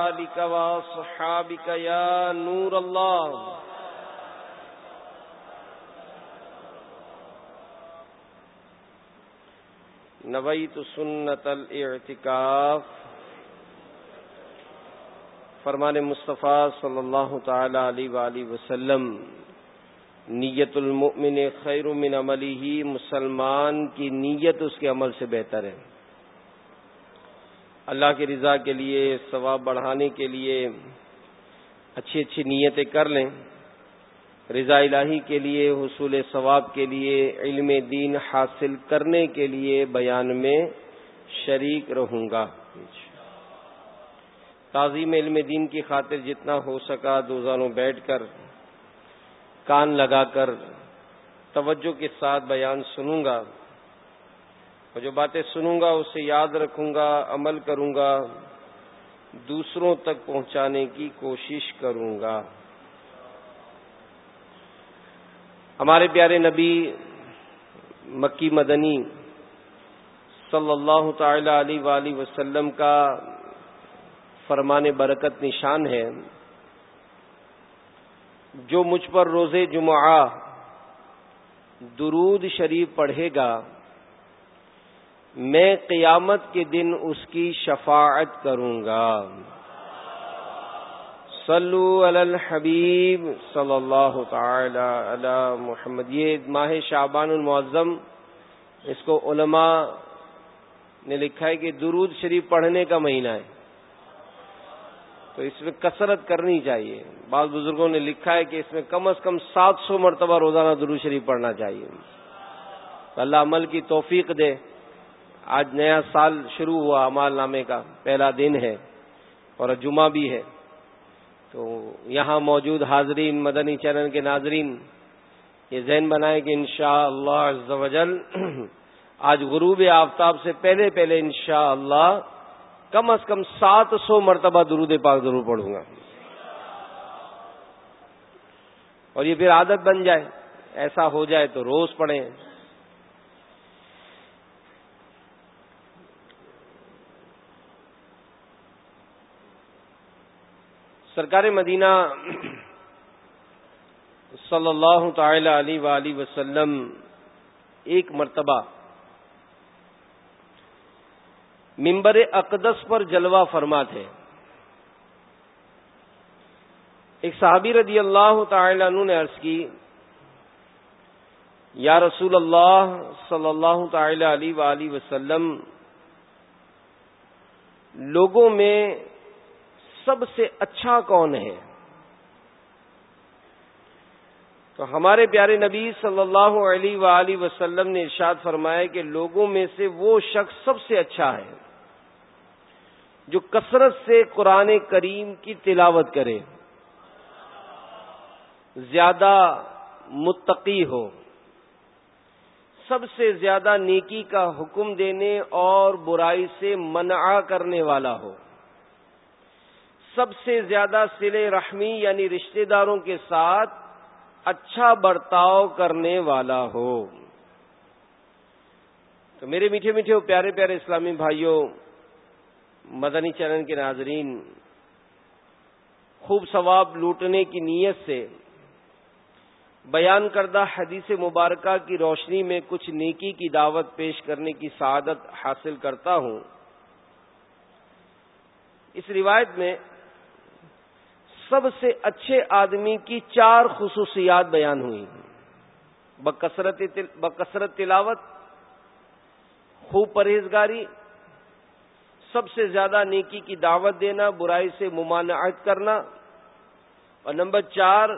وصحابك يا نور الله. نويت سنة الاعتكاف. فرمان مصطفیٰ صلی اللہ تعالی علیہ وآلہ وسلم، نیت المؤمن خیر من عملی ہی مسلمان کی نیت اس کے عمل سے بہتر ہے۔ اللہ کی رضا کے لیے، ثواب بڑھانے کے لیے اچھی اچھی نیتیں کر لیں۔ رضا الہی کے لیے، حصول ثواب کے لیے، علم دین حاصل کرنے کے لیے بیان میں شریک رہوں گا۔ تعظیم علم دین کی خاطر جتنا ہو سکا دوزانوں بیٹھ کر، کان لگا کر توجہ کے ساتھ بیان سنوں گا۔ اور جو باتیں سنوں گا، اسے یاد رکھوں گا، عمل کروں گا، دوسروں تک پہنچانے کی کوشش کروں گا۔ ہمارے پیارے نبی مکی مدنی صلی اللہ تعالی علیہ وآلہ وسلم کا فرمان برکت نشان ہے۔ جو مجھ پر روز جمعہ درود شریف پڑھے گا میں قیامت کے دن اس کی شفاعت کروں گا۔ صلو علی الحبیب صلی اللہ تعالی علی محمد۔ یہ ماہ شعبان المعظم، اس کو علماء نے لکھا ہے کہ درود شریف پڑھنے کا مہینہ ہے۔ تو اس میں کثرت کرنی چاہیے۔ بعض بزرگوں نے لکھا ہے کہ اس میں کم از کم سات سو مرتبہ روزانہ درود شریف پڑھنا چاہیے۔ اللہ عمل کی توفیق دے۔ آج نیا سال شروع ہوا امال نامے کا، پہلا دن ہے اور جمعہ بھی ہے۔ تو یہاں موجود حاضرین، مدنی چینل کے ناظرین، یہ ذہن بنائے کہ انشاءاللہ شاء اللہ آج غروب آفتاب سے پہلے پہلے انشاءاللہ اللہ کم از کم سات سو مرتبہ درود پاک ضرور پڑھوں گا۔ اور یہ پھر عادت بن جائے، ایسا ہو جائے تو روز پڑھیں۔ سرکار مدینہ صلی اللہ تعالی علیہ وآلہ وسلم ایک مرتبہ ممبر اقدس پر جلوہ فرما تھے۔ ایک صحابی رضی اللہ تعالی عنہ نے عرض کی، یا رسول اللہ صلی اللہ تعالی علیہ وآلہ وسلم، لوگوں میں سب سے اچھا کون ہے؟ تو ہمارے پیارے نبی صلی اللہ علیہ وآلہ وسلم نے ارشاد فرمایا کہ لوگوں میں سے وہ شخص سب سے اچھا ہے جو کثرت سے قرآن کریم کی تلاوت کرے، زیادہ متقی ہو، سب سے زیادہ نیکی کا حکم دینے اور برائی سے منع کرنے والا ہو۔ سب سے زیادہ سل رحمی یعنی رشتہ داروں کے ساتھ اچھا برتاؤ کرنے والا ہو۔ تو میرے میٹھے میٹھے پیارے پیارے اسلامی بھائیوں، مدنی چرن کے ناظرین، خوب ثواب لوٹنے کی نیت سے بیان کردہ حدیث مبارکہ کی روشنی میں کچھ نیکی کی دعوت پیش کرنے کی سعادت حاصل کرتا ہوں۔ اس روایت میں سب سے اچھے آدمی کی چار خصوصیات بیان ہوئی بکثرت تلاوت، خوب پرہیزگاری، سب سے زیادہ نیکی کی دعوت دینا، برائی سے ممانعت کرنا، اور نمبر چار،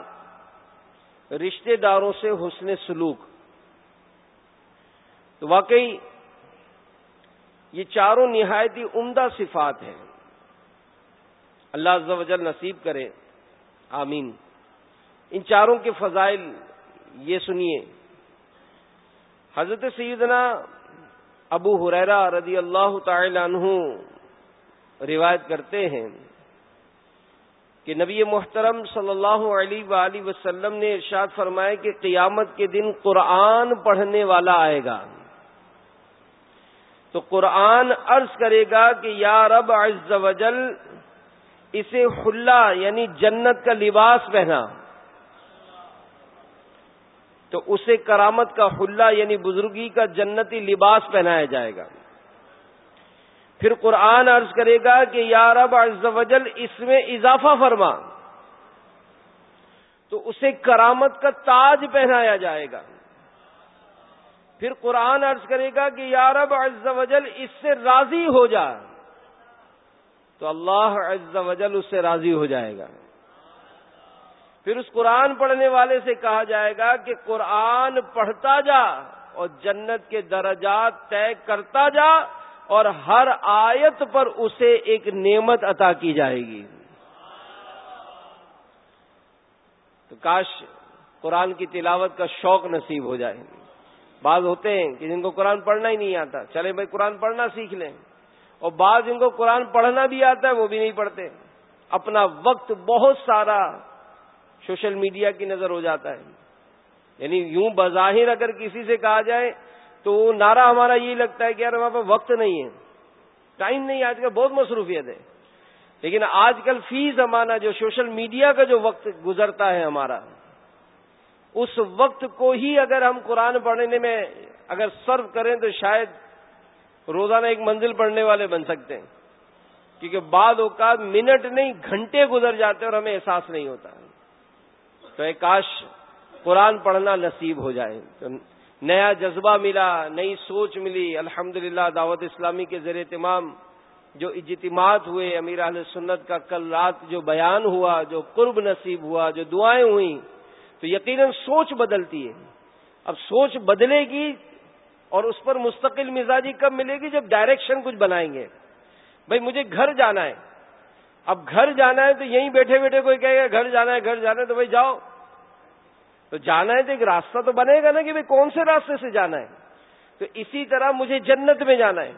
رشتہ داروں سے حسن سلوک۔ تو واقعی یہ چاروں نہایتی عمدہ صفات ہیں۔ اللہ عز و جل نصیب کرے۔ آمین۔ ان چاروں کے فضائل یہ سنیے۔ حضرت سیدنا ابو حریرا رضی اللہ تعالی عنہ روایت کرتے ہیں کہ نبی محترم صلی اللہ علیہ وآلہ وسلم نے ارشاد فرمایا کہ قیامت کے دن قرآن پڑھنے والا آئے گا۔ تو قرآن عرض کرے گا کہ یا رب عز و جل اسے خلا یعنی جنت کا لباس پہنا۔ تو اسے کرامت کا خلا یعنی بزرگی کا جنتی لباس پہنایا جائے گا۔ پھر قرآن عرض کرے گا کہ یا رب عز و جل اس میں اضافہ فرما۔ تو اسے کرامت کا تاج پہنایا جائے گا۔ پھر قرآن عرض کرے گا کہ یا رب عز و جل اس سے راضی ہو جا۔ تو اللہ عز و جل اس سے راضی ہو جائے گا۔ پھر اس قرآن پڑھنے والے سے کہا جائے گا کہ قرآن پڑھتا جا اور جنت کے درجات طے کرتا جا اور ہر آیت پر اسے ایک نعمت عطا کی جائے گی۔ تو کاش قرآن کی تلاوت کا شوق نصیب ہو جائے۔ بعض ہوتے ہیں کہ جن کو قرآن پڑھنا ہی نہیں آتا چلے بھائی قرآن پڑھنا سیکھ لیں۔ اور بعض جن کو قرآن پڑھنا بھی آتا ہے وہ بھی نہیں پڑھتے۔ اپنا وقت بہت سارا سوشل میڈیا کی نظر ہو جاتا ہے۔ یعنی یوں بظاہر اگر کسی سے کہا جائے تو وہ نعرہ ہمارا یہ لگتا ہے کہ یار ہمارے پاس وقت نہیں ہے۔ ٹائم نہیں، آج کل بہت مصروفیت ہے۔ لیکن آج کل فی زمانہ جو سوشل میڈیا کا جو وقت گزرتا ہے ہمارا، اس وقت کو ہی اگر ہم قرآن پڑھنے میں اگر سرو کریں تو شاید روزانہ ایک منزل پڑھنے والے بن سکتے ہیں۔ کیونکہ بعد اوقات منٹ نہیں، گھنٹے گزر جاتے اور ہمیں احساس نہیں ہوتا۔ تو ایک کاش قرآن پڑھنا نصیب ہو جائے۔ تو نیا جذبہ ملا، نئی سوچ ملی۔ الحمد دعوت اسلامی کے ذریعے تمام جو اجتماعات ہوئے، امیر اہل سنت کا کل رات جو بیان ہوا، جو قرب نصیب ہوا، جو دعائیں ہوئیں، تو یقیناً سوچ بدلتی ہے۔ اب سوچ بدلے گی اور اس پر مستقل مزاجی کب ملے گی جب ڈائریکشن کچھ بنائیں گے؟ بھائی مجھے گھر جانا ہے۔ اب گھر جانا ہے تو یہیں بیٹھے بیٹھے کوئی کہے گا گھر جانا ہے، گھر جانا ہے تو بھائی جاؤ۔ تو جانا ہے تو ایک راستہ تو بنے گا نا کہ بھائی کون سے راستے سے جانا ہے؟ تو اسی طرح مجھے جنت میں جانا ہے۔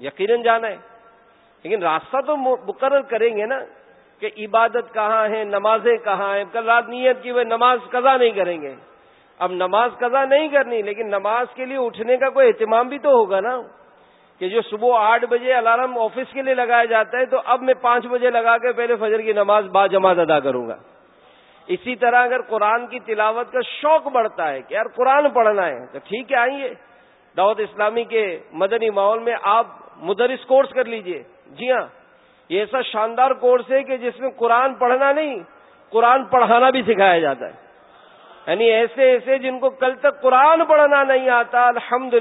یقیناً جانا ہے۔ لیکن راستہ تو مقرر کریں گے نا کہ عبادت کہاں ہے، نمازیں کہاں ہیں؟ کل رات نیت کی وہ نماز قضا نہیں کریں گے۔ اب نماز قضا نہیں کرنی، لیکن نماز کے لیے اٹھنے کا کوئی اہتمام بھی تو ہوگا نا؟ کہ جو صبح آٹھ بجے الارم آفس کے لیے لگایا جاتا ہے تو اب میں پانچ بجے لگا کے پہلے فجر کی نماز با جماعت ادا کروں گا۔ اسی طرح اگر قرآن کی تلاوت کا شوق بڑھتا ہے کہ یار قرآن پڑھنا ہے، تو ٹھیک ہے، آئیے۔ دعوت اسلامی کے مدنی ماحول میں آپ مدرس کورس کر لیجیے۔ جی ہاں یہ ایسا شاندار کورس ہے کہ جس میں قرآن پڑھنا نہیں، قرآن پڑھانا بھی سکھایا جاتا ہے۔ یعنی ایسے ایسے جن کو کل تک قرآن پڑھنا نہیں آتا الحمد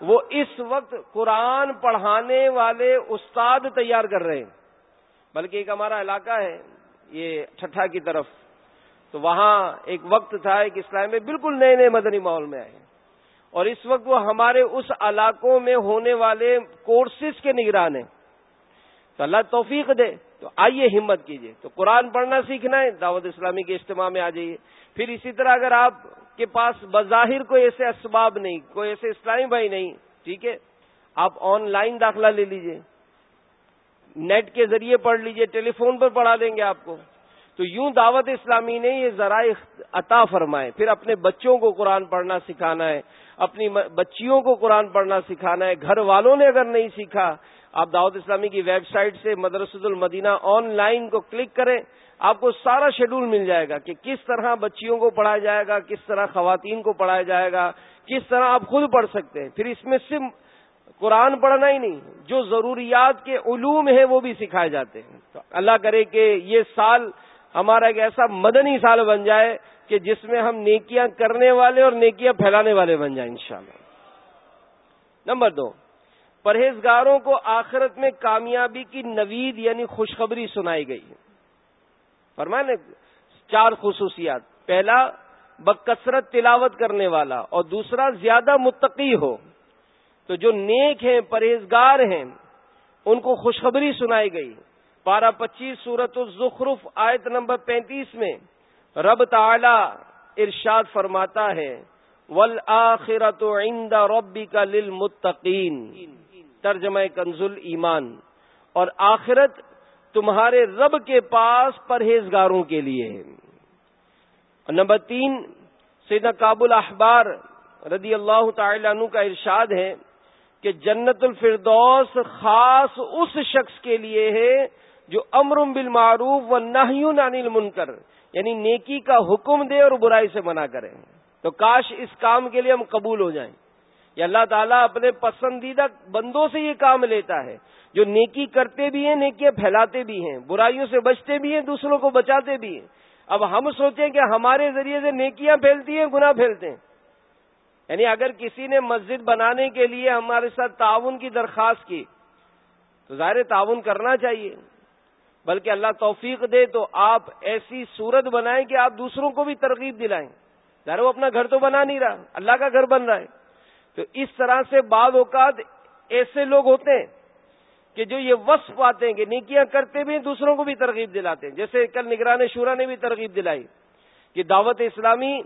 وہ اس وقت قرآن پڑھانے والے استاد تیار کر رہے ہیں۔ بلکہ ایک ہمارا علاقہ ہے، یہ ٹھٹھا کی طرف۔ تو وہاں ایک وقت تھا، ایک اسلام میں بالکل نئے نئے مدنی ماحول میں آئے۔ اور اس وقت وہ ہمارے اس علاقوں میں ہونے والے کورسز کے نگران ہیں۔ تو اللہ توفیق دے۔ تو آئیے ہمت کیجیے تو قرآن پڑھنا سیکھنا ہے، دعوت اسلامی کے اجتماع میں آ جائیے۔ پھر اسی طرح اگر آپ کے پاس بظاہر کوئی ایسے اسباب نہیں، کوئی ایسے اسلامی بھائی نہیں، ٹھیک ہے؟ آپ آن لائن داخلہ لے لیجیے۔ نیٹ کے ذریعے پڑھ لیجیے، ٹیلی فون پر پڑھا دیں گے آپ کو۔ تو یوں دعوت اسلامی نے یہ ذرائع عطا فرمائے۔ پھر اپنے بچوں کو قرآن پڑھنا سکھانا ہے، اپنی بچیوں کو قرآن پڑھنا سکھانا ہے۔ گھر والوں نے اگر نہیں سیکھا آپ دعوت اسلامی کی ویب سائٹ سے مدرسۃ المدینہ آن لائن کو کلک کریں، آپ کو سارا شیڈول مل جائے گا کہ کس طرح بچیوں کو پڑھایا جائے گا، کس طرح خواتین کو پڑھایا جائے گا، کس طرح آپ خود پڑھ سکتے ہیں۔ پھر اس میں صرف قرآن پڑھنا ہی نہیں، جو ضروریات کے علوم ہیں وہ بھی سکھائے جاتے ہیں۔ تو اللہ کرے کہ یہ سال ہمارا ایک ایسا مدنی سال بن جائے کہ جس میں ہم نیکیاں کرنے والے اور نیکیاں پھیلانے والے بن جائیں انشاءاللہ۔ نمبر دو۔ پرہیزگاروں کو آخرت میں کامیابی کی نوید یعنی خوشخبری سنائی گئی فرمائے چار خصوصیات۔ پہلا، بکثرت تلاوت کرنے والا اور دوسرا، زیادہ متقی ہو۔ تو جو نیک ہیں، پرہیزگار ہیں، ان کو خوشخبری سنائی گئی۔ پارہ پچیس سورت الزخرف، آیت نمبر پینتیس میں رب تعالی ارشاد فرماتا ہے ول آخرت عند ربی کا للمتقین ترجمہ کنزل ایمان اور آخرت تمہارے رب کے پاس پرہیزگاروں کے لیے ہے۔ نمبر تین سیدہ کابل احبار رضی اللہ تعالی عنہ کا ارشاد ہے کہ جنت الفردوس خاص اس شخص کے لیے ہے جو امر بالمعروف و نہیون انل منکر یعنی نیکی کا حکم دے اور برائی سے منع کرے۔ تو کاش اس کام کے لیے ہم قبول ہو جائیں۔ یا اللہ تعالیٰ اپنے پسندیدہ بندوں سے یہ کام لیتا ہے، جو نیکی کرتے بھی ہیں، نیکیاں پھیلاتے بھی ہیں، برائیوں سے بچتے بھی ہیں، دوسروں کو بچاتے بھی ہیں۔ اب ہم سوچیں کہ ہمارے ذریعے سے نیکیاں پھیلتی ہیں، گناہ پھیلتے ہیں۔ یعنی اگر کسی نے مسجد بنانے کے لیے ہمارے ساتھ تعاون کی درخواست کی، تو ظاہر تعاون کرنا چاہیے۔ بلکہ اللہ توفیق دے تو آپ ایسی صورت بنائیں کہ آپ دوسروں کو بھی ترغیب دلائیں۔ ظاہر وہ اپنا گھر تو بنا نہیں رہا، اللہ کا گھر بن رہا ہے۔ تو اس طرح سے بعض اوقات ایسے لوگ ہوتے ہیں کہ جو یہ وصف پاتے ہیں کہ نیکیاں کرتے بھی دوسروں کو بھی ترغیب دلاتے ہیں۔ جیسے کل نگران شورا نے بھی ترغیب دلائی کہ دعوت اسلامی،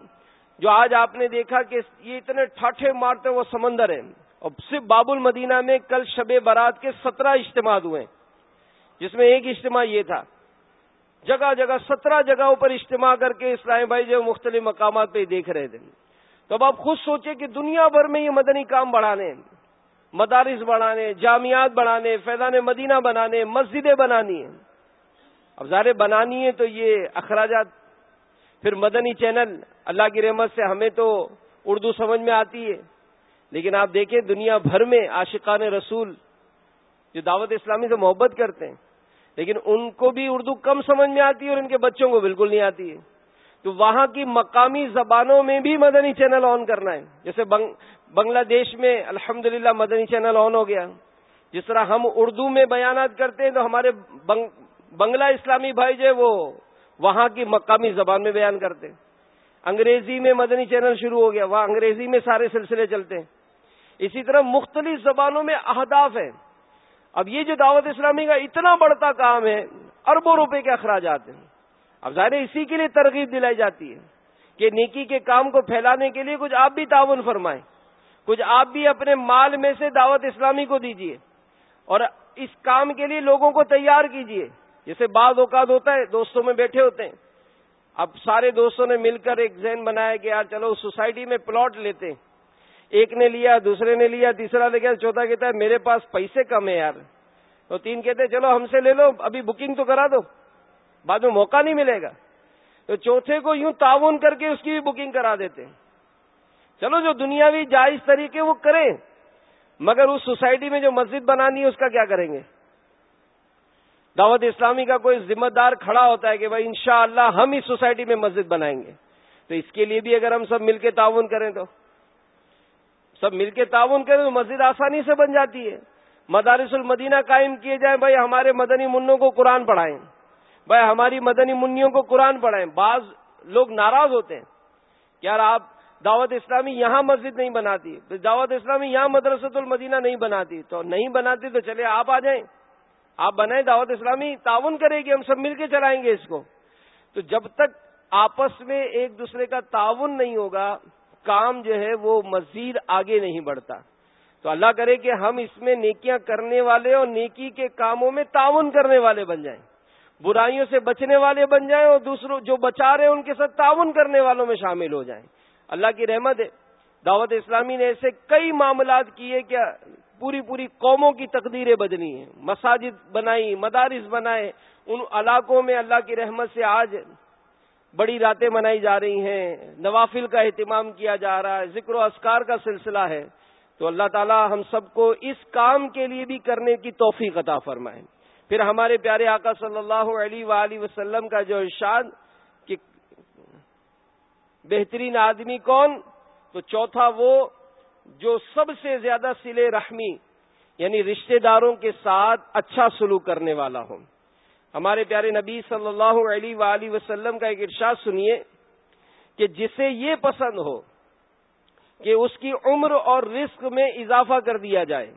جو آج آپ نے دیکھا کہ یہ اتنے ٹھاٹھے مارتے وہ سمندر ہیں۔ اور صرف باب المدینہ میں کل شب برات کے سترہ اجتماع ہوئے جس میں ایک اجتماع یہ تھا۔ جگہ جگہ، سترہ جگہوں پر اجتماع کر کے اسلام بھائی جو مختلف مقامات پہ دیکھ رہے تھے۔ تو اب آپ خود سوچیں کہ دنیا بھر میں یہ مدنی کام بڑھانے، مدارس بڑھانے، جامعات بڑھانے، فیضان مدینہ بنانے، مسجدیں بنانی ہیں۔ اب ظاہر بنانی ہے تو یہ اخراجات، پھر مدنی چینل، اللہ کی رحمت سے ہمیں تو اردو سمجھ میں آتی ہے۔ لیکن آپ دیکھیں دنیا بھر میں عاشقان رسول جو دعوت اسلامی سے محبت کرتے ہیں، لیکن ان کو بھی اردو کم سمجھ میں آتی ہے اور ان کے بچوں کو بالکل نہیں آتی ہے۔ تو وہاں کی مقامی زبانوں میں بھی مدنی چینل آن کرنا ہے۔ جیسے بنگلہ دیش میں الحمد مدنی چینل آن ہو گیا۔ جس طرح ہم اردو میں بیانات کرتے ہیں تو ہمارے بنگلہ اسلامی بھائی جو وہ وہاں کی مقامی زبان میں بیان کرتے انگریزی میں مدنی چینل شروع ہو گیا۔ وہاں انگریزی میں سارے سلسلے چلتے ہیں۔ اسی طرح مختلف زبانوں میں اہداف ہیں۔ اب یہ جو دعوت اسلامی کا اتنا بڑھتا کام ہے، اربوں روپے کے اخراجات ہیں۔ اب ظاہر اسی کے لیے ترغیب دلائی جاتی ہے کہ نیکی کے کام کو پھیلانے کے لیے کچھ آپ بھی تعاون فرمائیں کچھ آپ بھی اپنے مال میں سے دعوت اسلامی کو دیجیے اور اس کام کے لیے لوگوں کو تیار کیجیے جیسے بعض اوقات ہوتا ہے دوستوں میں بیٹھے ہوتے ہیں اب سارے دوستوں نے مل کر ایک ذہن بنایا کہ یار چلو سوسائٹی میں پلاٹ لیتے ایک نے لیا، دوسرے نے لیا، تیسرا لے گیا چوتھا کہتا ہے، میرے پاس پیسے کم ہے یار۔ تو تین کہتے ہیں، چلو ہم سے لے لو، ابھی بکنگ تو کرا دو۔ بعد میں موقع نہیں ملے گا۔ تو چوتھے کو یوں تعاون کر کے اس کی بھی بکنگ کرا دیتے۔ ہیں چلو جو دنیاوی جائز طریقے وہ کریں۔ مگر اس سوسائٹی میں جو مسجد بنانی ہے اس کا کیا کریں گے؟ دعوت اسلامی کا کوئی ذمہ دار کھڑا ہوتا ہے کہ بھائی انشاءاللہ ہم اس سوسائٹی میں مسجد بنائیں گے۔ تو اس کے لیے بھی اگر ہم سب مل کے تعاون کریں تو۔ سب مل کے تعاون کریں تو مسجد آسانی سے بن جاتی ہے۔ مدارس المدینہ قائم کیے جائیں بھائی ہمارے مدنی منوں کو قرآن پڑھائیں۔ بھائی، ہماری مدنی منیوں کو قرآن پڑھائیں۔ بعض لوگ ناراض ہوتے ہیں۔ کہ یار، آپ دعوت اسلامی یہاں مسجد نہیں بناتی، دعوت اسلامی یہاں مدرسۃ المدینہ نہیں بناتی۔ تو نہیں بناتی تو چلے، آپ آ جائیں۔ آپ بنائیں دعوت اسلامی، تعاون کرے گی، ہم سب مل کے چلائیں گے اس کو۔ تو جب تک آپس میں ایک دوسرے کا تعاون نہیں ہوگا، کام جو ہے وہ مزید آگے نہیں بڑھتا۔ تو اللہ کرے کہ ہم اس میں نیکیاں کرنے والے اور نیکی کے کاموں میں تعاون کرنے والے بن جائیں۔ برائیوں سے بچنے والے بن جائیں اور دوسروں جو بچا رہے ہیں ان کے ساتھ تعاون کرنے والوں میں شامل ہو جائیں۔ اللہ کی رحمت ہے۔ دعوت اسلامی نے ایسے کئی معاملات کیے کہ پوری پوری قوموں کی تقدیریں بدلی ہیں۔ مساجد بنائی مدارس بنائے ان علاقوں میں اللہ کی رحمت سے آج بڑی راتیں منائی جا رہی ہیں۔ نوافل کا اہتمام کیا جا رہا ہے۔ ذکر و اسکار کا سلسلہ ہے۔ تو اللہ تعالی ہم سب کو اس کام کے لیے بھی کرنے کی توفیق عطا فرمائیں پھر ہمارے پیارے آقا صلی اللہ علیہ وآلہ وسلم کا جو ارشاد کہ بہترین آدمی کون؟ تو چوتھا وہ جو سب سے زیادہ سلے رحمی یعنی رشتہ داروں کے ساتھ اچھا سلوک کرنے والا ہوں۔ ہمارے پیارے نبی صلی اللہ علیہ وآلہ وسلم کا ایک ارشاد سنیے کہ جسے یہ پسند ہو کہ اس کی عمر اور رزق میں اضافہ کر دیا جائے۔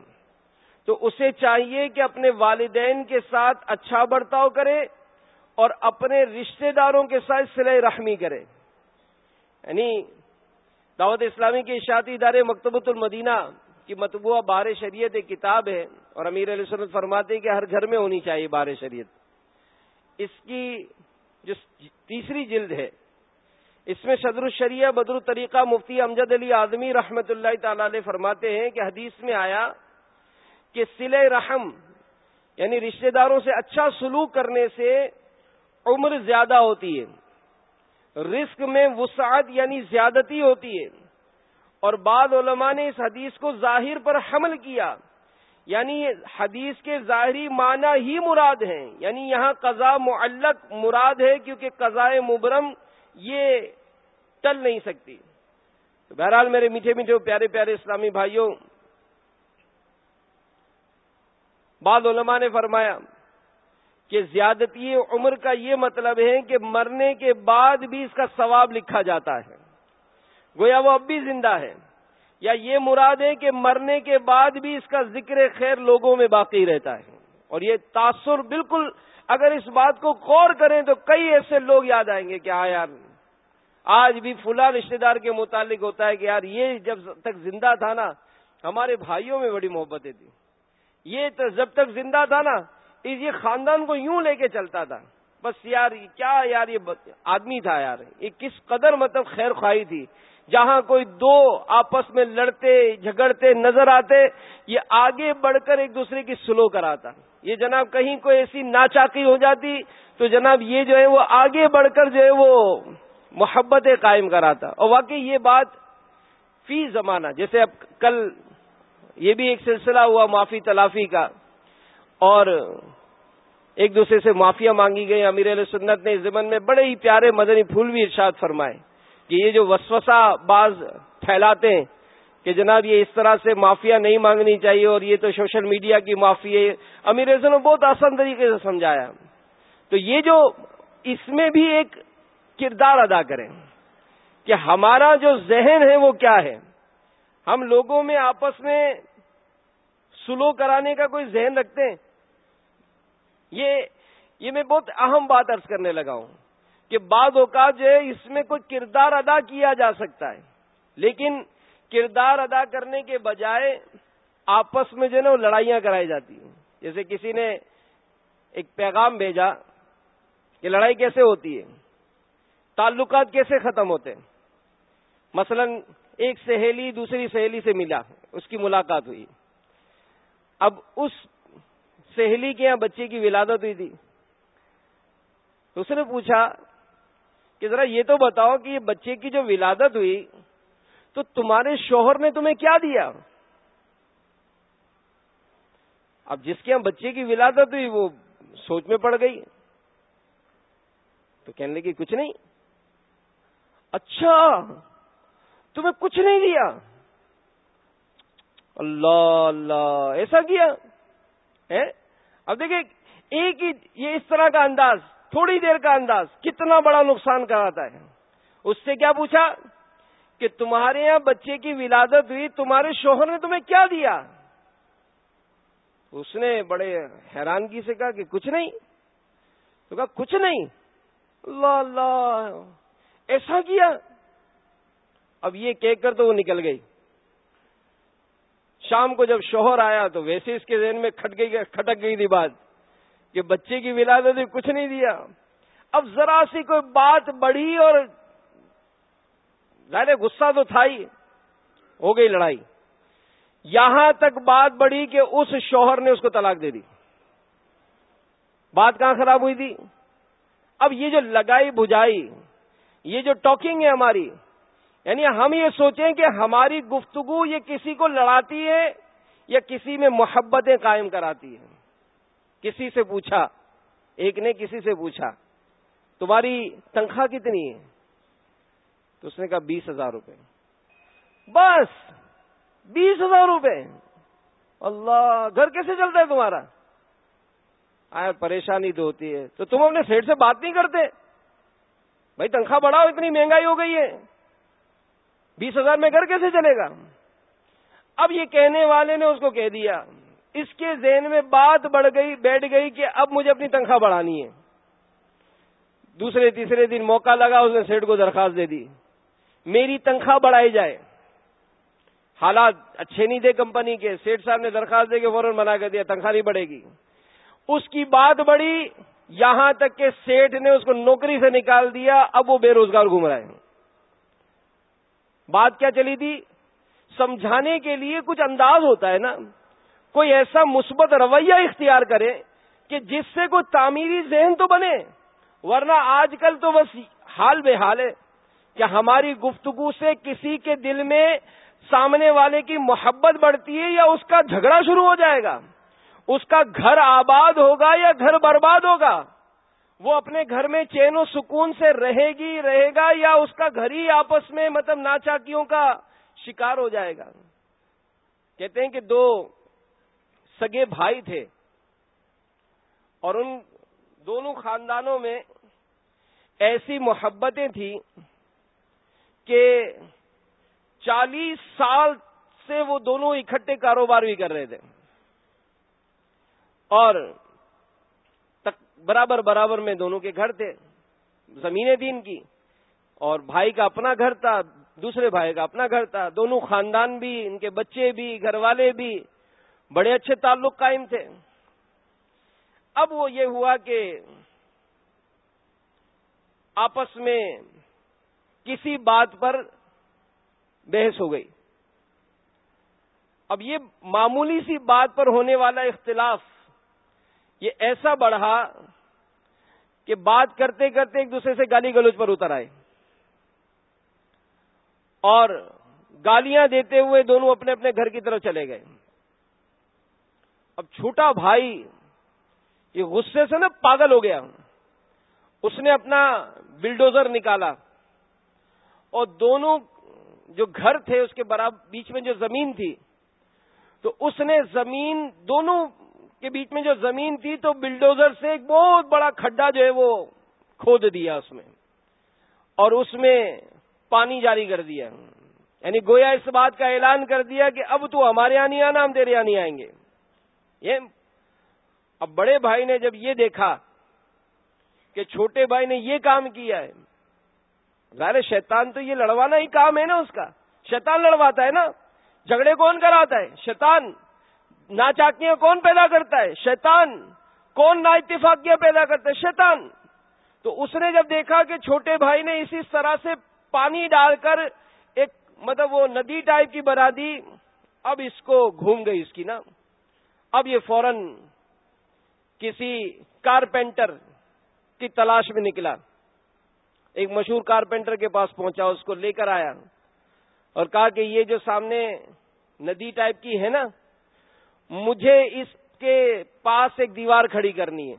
تو اسے چاہیے کہ اپنے والدین کے ساتھ اچھا برتاؤ کرے اور اپنے رشتہ داروں کے ساتھ سلح رحمی کرے۔ یعنی دعوت اسلامی کے اشاعتی ادارے مکتبۃ المدینہ کی مطبوعہ بار شریعت ایک کتاب ہے اور امیر علیہ سنت فرماتے ہیں کہ ہر گھر میں ہونی چاہیے بار شریعت۔ اس کی جو تیسری جلد ہے، اس میں صدر الشریعہ بدر الطریقہ مفتی امجد علی آدمی رحمت اللہ تعالی علیہ فرماتے ہیں کہ حدیث میں آیا کہ سل رحم یعنی رشتہ داروں سے اچھا سلوک کرنے سے عمر زیادہ ہوتی ہے۔ رزق میں وسعت یعنی زیادتی ہوتی ہے۔ اور بعض علماء نے اس حدیث کو ظاہر پر حمل کیا۔ یعنی حدیث کے ظاہری معنی ہی مراد ہیں۔ یعنی یہاں قضا معلق مراد ہے کیونکہ قضاء مبرم یہ ٹل نہیں سکتی۔ بہرحال میرے میٹھے میٹھے پیارے پیارے اسلامی بھائیوں بعض علماء نے فرمایا کہ زیادتی عمر کا یہ مطلب ہے کہ مرنے کے بعد بھی اس کا ثواب لکھا جاتا ہے۔ گویا وہ اب بھی زندہ ہے۔ یا یہ مراد ہے کہ مرنے کے بعد بھی اس کا ذکر خیر لوگوں میں باقی رہتا ہے۔ اور یہ تاثر بالکل اگر اس بات کو غور کریں تو کئی ایسے لوگ یاد آئیں گے کہ ہاں یار، آج بھی فلاں رشتے دار کے متعلق ہوتا ہے کہ یار یہ جب تک زندہ تھا نا، ہمارے بھائیوں میں بڑی محبتیں تھیں۔ یہ جب تک زندہ تھا نا یہ خاندان کو یوں لے کے چلتا تھا۔ بس یار کیا یار، یہ آدمی تھا یار۔ یہ کس قدر مطلب خیر خواہی تھی۔ جہاں کوئی دو آپس میں لڑتے، جھگڑتے، نظر آتے، یہ آگے بڑھ کر ایک دوسرے کی سلو کراتا۔ یہ جناب کہیں کوئی ایسی ناچاکی ہو جاتی تو جناب یہ جو ہے وہ آگے بڑھ کر جو ہے وہ محبت قائم کراتا۔ اور واقعی یہ بات فی زمانہ، جیسے اب کل یہ بھی ایک سلسلہ ہوا معافی تلافی کا اور ایک دوسرے سے معافیا مانگی گئی امیر علیہ سنت نے اس زمن میں بڑے ہی پیارے مدنی پھول بھی ارشاد فرمائے کہ یہ جو وسوسہ باز پھیلاتے ہیں کہ جناب یہ اس طرح سے معافیا نہیں مانگنی چاہیے اور یہ تو سوشل میڈیا کی معافی ہے۔ امیر نے بہت آسان طریقے سے سمجھایا۔ تو یہ جو اس میں بھی ایک کردار ادا کریں کہ ہمارا جو ذہن ہے وہ کیا ہے؟ ہم لوگوں میں آپس میں سلو کرانے کا کوئی ذہن رکھتے ہیں؟ یہ یہ میں بہت اہم بات ارض کرنے لگا ہوں کہ بعض اوقات جو ہے اس میں کوئی کردار ادا کیا جا سکتا ہے، لیکن کردار ادا کرنے کے بجائے آپس میں جو ہے نا لڑائیاں کرائی جاتی ہیں۔ جیسے کسی نے ایک پیغام بھیجا کہ لڑائی کیسے ہوتی ہے، تعلقات کیسے ختم ہوتے ہیں؟ مثلا ایک سہیلی دوسری سہیلی سے ملا، اس کی ملاقات ہوئی۔ اب اس سہیلی کے یہاں بچے کی ولادت ہوئی تھی۔ اس نے پوچھا کہ ذرا یہ تو بتاؤ کہ یہ بچے کی جو ولادت ہوئی، تو تمہارے شوہر نے تمہیں کیا دیا؟ اب جس کے یہاں بچے کی ولادت ہوئی، وہ سوچ میں پڑ گئی۔ تو کہنے لگی، کچھ نہیں۔ اچھا! تمہیں کچھ نہیں دیا۔ اللہ اللہ، ایسا کیا؟ اب دیکھیں، ایک ہی یہ اس طرح کا انداز، تھوڑی دیر کا انداز، کتنا بڑا نقصان کراتا ہے۔ اس سے کیا پوچھا؟ کہ تمہارے یہاں بچے کی ولادت ہوئی، تمہارے شوہر نے تمہیں کیا دیا؟ اس نے بڑے حیرانگی سے کہا کہ کچھ نہیں۔ تو کہا، کچھ نہیں۔ اللہ اللہ، ایسا کیا؟ اب یہ کہہ کر تو وہ نکل گئی۔ شام کو جب شوہر آیا تو ویسے اس کے ذہن میں کھٹ گئی، کھٹک گئی تھی بات کہ بچے کی ولادت کچھ نہیں دیا۔ اب ذرا سی کوئی بات بڑھی اور ظاہر غصہ تو تھا ہی، ہو گئی لڑائی۔ یہاں تک بات بڑھی کہ اس شوہر نے اس کو طلاق دے دی۔ بات کہاں خراب ہوئی تھی؟ اب یہ جو لگائی بجائی یہ جو ٹاکنگ ہے ہماری یعنی ہم یہ سوچیں کہ ہماری گفتگو یہ کسی کو لڑاتی ہے یا کسی میں محبتیں قائم کراتی ہے کسی سے پوچھا، ایک نے کسی سے پوچھا، تمہاری تنخواہ کتنی ہے؟ تو اس نے کہا بیس ہزار روپے۔ بس، بیس ہزار روپے۔ اللہ، گھر کیسے چلتا ہے تمہارا؟ آئے پریشانی تو ہوتی ہے۔ تو تم اپنے سیٹ سے بات نہیں کرتے؟ بھائی تنخواہ بڑھاؤ، اتنی مہنگائی ہو گئی ہے۔ بیس ہزار میں گھر کیسے چلے گا؟ اب یہ کہنے والے نے اس کو کہہ دیا، اس کے ذہن میں بات بڑھ گئی، بیٹھ گئی کہ اب مجھے اپنی تنخواہ بڑھانی ہے۔ دوسرے، تیسرے دن موقع لگا، اس نے سیٹ کو درخواست دے دی۔ میری تنخواہ بڑھائی جائے۔ حالات اچھے نہیں تھے کمپنی کے۔ سیٹ صاحب نے درخواست دے کے فوراً منع کر دیا، تنخواہ نہیں بڑھے گی۔ اس کی بات بڑی یہاں تک کہ سیٹ نے اس کو نوکری سے نکال دیا، اب وہ بے روزگار گھوم رہے ہیں بات کیا چلی تھی؟ سمجھانے کے لیے کچھ انداز ہوتا ہے نا۔ کوئی ایسا مثبت رویہ اختیار کرے کہ جس سے کوئی تعمیری ذہن تو بنے، ورنہ آج کل تو بس حال بے حال ہے کہ ہماری گفتگو سے کسی کے دل میں سامنے والے کی محبت بڑھتی ہے یا اس کا جھگڑا شروع ہو جائے گا۔ اس کا گھر آباد ہوگا یا گھر برباد ہوگا؟ وہ اپنے گھر میں چین و سکون سے رہے گی، رہے گا یا اس کا گھر ہی آپس میں مطلب ناچاکیوں کا شکار ہو جائے گا؟ کہتے ہیں کہ دو سگے بھائی تھے اور ان دونوں خاندانوں میں ایسی محبتیں تھیں کہ چالیس سال سے وہ دونوں اکٹھے کاروبار بھی کر رہے تھے۔ اور برابر برابر میں دونوں کے گھر تھے، زمینیں دین کی۔ اور بھائی کا اپنا گھر تھا، دوسرے بھائی کا اپنا گھر تھا۔ دونوں خاندان بھی، ان کے بچے بھی، گھر والے بھی بڑے اچھے تعلق قائم تھے۔ اب وہ یہ ہوا کہ آپس میں کسی بات پر بحث ہو گئی۔ اب یہ معمولی سی بات پر ہونے والا اختلاف یہ ایسا بڑھا کہ بات کرتے کرتے ایک دوسرے سے گالی گلوچ پر اتر آئے۔ اور گالیاں دیتے ہوئے دونوں اپنے اپنے گھر کی طرف چلے گئے۔ اب چھوٹا بھائی یہ غصے سے نا پاگل ہو گیا۔ اس نے اپنا بلڈوزر نکالا اور دونوں جو گھر تھے اس کے برابر بیچ میں جو زمین تھی تو اس نے زمین دونوں کے بیچ میں جو زمین تھی تو بلڈوزر سے ایک بہت بڑا کھڈا جو ہے وہ کھود دیا اس میں اور اس میں پانی جاری کر دیا۔ یعنی گویا اس بات کا اعلان کر دیا کہ اب تو ہمارے یہاں نہیں آنا، ہم تیرے یہاں نہیں آئیں گے۔ یہ اب بڑے بھائی نے جب یہ دیکھا کہ چھوٹے بھائی نے یہ کام کیا ہے، ظاہر شیطان تو یہ لڑوانا ہی کام ہے نا اس کا۔ شیطان لڑواتا ہے نا، جھگڑے کون کراتا ہے؟ شیطان۔ ناچاکیاں کون پیدا کرتا ہے؟ شیطان۔ کون نا اتفاقیاں پیدا کرتا ہے؟ شیطان۔ تو اس نے جب دیکھا کہ چھوٹے بھائی نے اسی طرح سے پانی ڈال کر ایک مطلب وہ ندی ٹائپ کی بنا دی، اب اس کو گھوم گئی اس کی نا۔ اب یہ فوراً کسی کارپینٹر کی تلاش میں نکلا۔ ایک مشہور کارپینٹر کے پاس پہنچا، اس کو لے کر آیا۔ اور کہا کہ یہ جو سامنے ندی ٹائپ کی ہے نا مجھے اس کے پاس ایک دیوار کھڑی کرنی ہے۔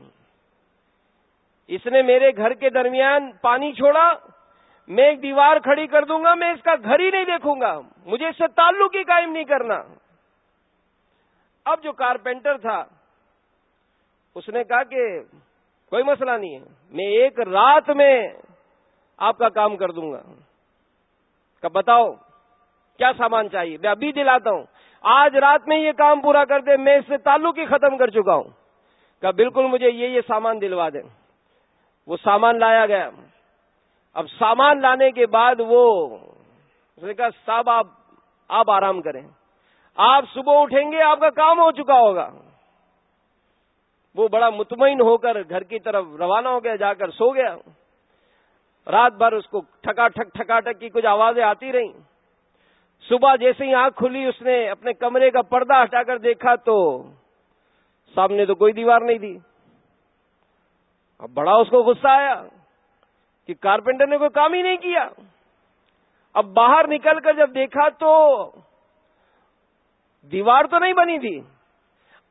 اس نے میرے گھر کے درمیان پانی چھوڑا، میں ایک دیوار کھڑی کر دوں گا، میں اس کا گھر ہی نہیں دیکھوں گا۔ مجھے اس سے تعلق ہی قائم نہیں کرنا۔ اب جو کارپینٹر تھا، اس نے کہا کہ کوئی مسئلہ نہیں ہے، میں ایک رات میں آپ کا کام کر دوں گا۔ کہ بتاؤ، کیا سامان چاہیے؟ میں ابھی دلاتا ہوں۔ آج رات میں یہ کام پورا کر دے، میں اس سے تعلق ہی ختم کر چکا ہوں۔ کہ بالکل مجھے یہ یہ سامان دلوا دیں۔ وہ سامان لایا گیا۔ اب سامان لانے کے بعد وہ کہا، صاحب، آپ آپ آرام کریں۔ آپ صبح اٹھیں گے، آپ کا کام ہو چکا ہوگا۔ وہ بڑا مطمئن ہو کر گھر کی طرف روانہ ہو گیا، جا کر سو گیا۔ رات بھر اس کو ٹھکا ٹھک، ٹھکا ٹک کی کچھ آوازیں آتی رہیں۔ صبح جیسے ہی آنکھ کھلی، اس نے اپنے کمرے کا پردہ ہٹا کر دیکھا تو سامنے تو کوئی دیوار نہیں دی اب بڑا اس کو غصہ آیا کہ کارپینٹر نے کوئی کام ہی نہیں کیا۔ اب باہر نکل کر جب دیکھا تو دیوار تو نہیں بنی تھی۔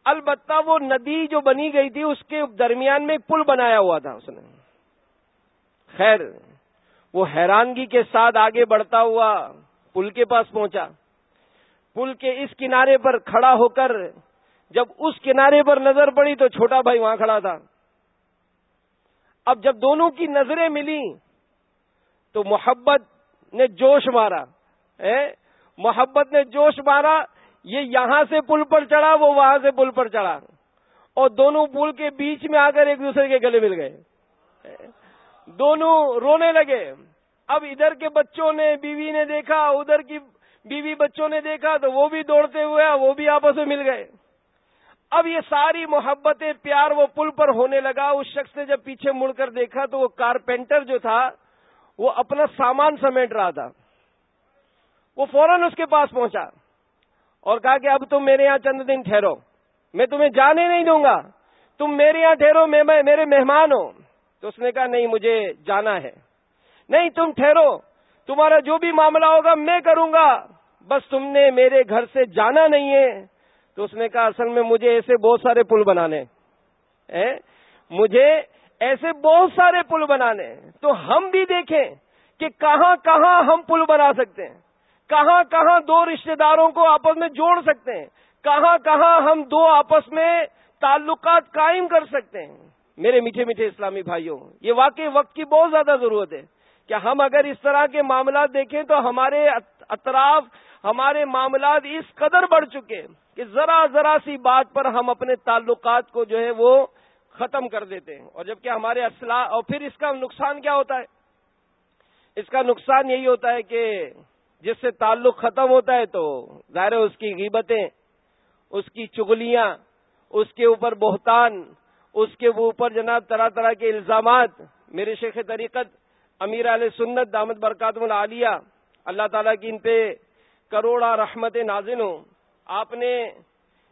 البتہ وہ ندی جو بنی گئی تھی، اس کے درمیان میں ایک پل بنایا ہوا تھا اس نے۔ خیر، وہ حیرانگی کے ساتھ آگے بڑھتا ہوا پل کے پاس پہنچا۔ پل کے اس کنارے پر کھڑا ہو کر جب اس کنارے پر نظر پڑی تو چھوٹا بھائی وہاں کھڑا تھا۔ اب جب دونوں کی نظریں ملی تو محبت نے جوش مارا۔ محبت نے جوش مارا، یہ یہاں سے پل پر چڑھا، وہ وہاں سے پل پر چڑھا۔ اور دونوں پل کے بیچ میں آ کر ایک دوسرے کے گلے مل گئے۔ دونوں رونے لگے۔ اب ادھر کے بچوں نے بیوی نے دیکھا، ادھر کی بیوی بچوں نے دیکھا تو وہ بھی دوڑتے ہوئے وہ بھی آپس میں مل گئے۔ اب یہ ساری محبتیں پیار وہ پل پر ہونے لگا۔ اس شخص نے جب پیچھے مڑ کر دیکھا تو وہ کارپینٹر جو تھا، وہ اپنا سامان سمیٹ رہا تھا۔ وہ فوراً اس کے پاس پہنچا اور کہا کہ اب تم میرے یہاں چند دن ٹھہرو۔ میں تمہیں جانے نہیں دوں گا۔ تم میرے یہاں ٹھہرو، میں میرے مہمان ہو تو اس نے کہا، نہیں، مجھے جانا ہے۔ نہیں تم ٹھہرو، تمہارا جو بھی معاملہ ہوگا میں کروں گا۔ بس تم نے میرے گھر سے جانا نہیں ہے۔ تو اس نے کہا، اصل میں مجھے ایسے بہت سارے پل بنانے۔ مجھے ایسے بہت سارے پل بنانے۔ تو ہم بھی دیکھیں کہ کہاں کہاں ہم پل بنا سکتے ہیں۔ کہاں کہاں دو رشتہ داروں کو آپس میں جوڑ سکتے ہیں۔ کہاں کہاں ہم دو آپس میں تعلقات قائم کر سکتے ہیں۔ میرے میٹھے میٹھے اسلامی بھائیوں، یہ واقعی وقت کی بہت زیادہ ضرورت ہے۔ کہ ہم اگر اس طرح کے معاملات دیکھیں تو ہمارے اطراف، ہمارے معاملات اس قدر بڑھ چکے کہ ذرا ذرا سی بات پر ہم اپنے تعلقات کو جو ہے وہ ختم کر دیتے ہیں۔ اور جبکہ ہمارے اسلح اور پھر اس کا نقصان کیا ہوتا ہے؟ اس کا نقصان یہی ہوتا ہے کہ جس سے تعلق ختم ہوتا ہے تو ظاہر اس کی غیبتیں، اس کی چگلیاں اس کے اوپر بہتان، اس کے اوپر جناب طرح طرح کے الزامات، میرے شیخ طریقت امیر علیہ سنت دامت برکات العالیہ، اللہ تعالیٰ کی ان پہ کروڑا رحمت نازن ہوں۔ آپ نے